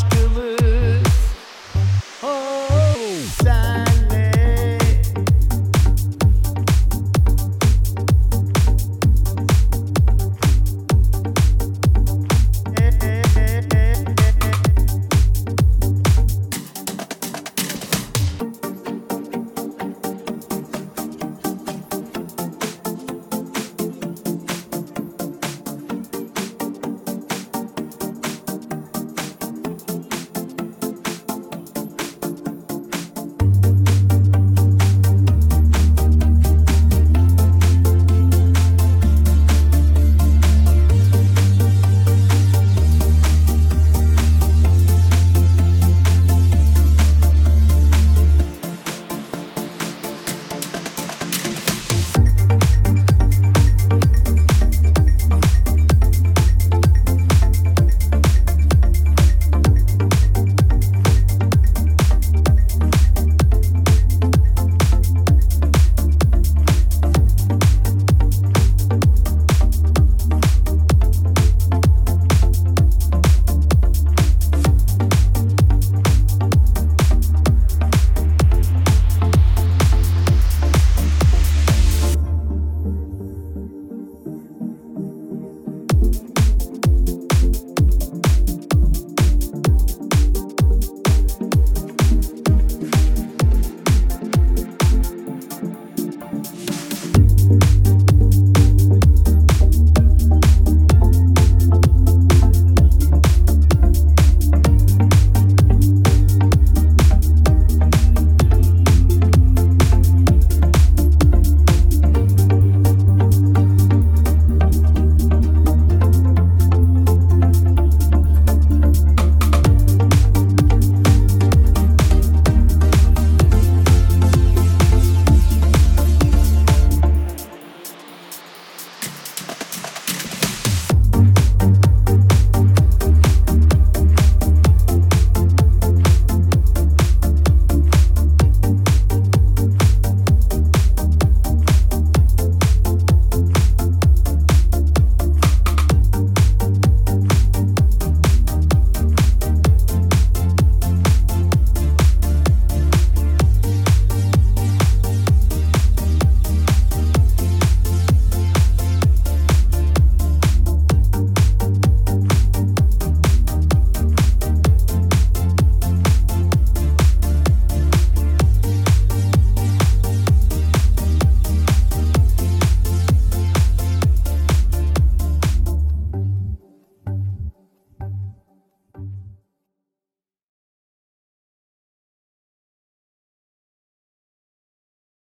aşkını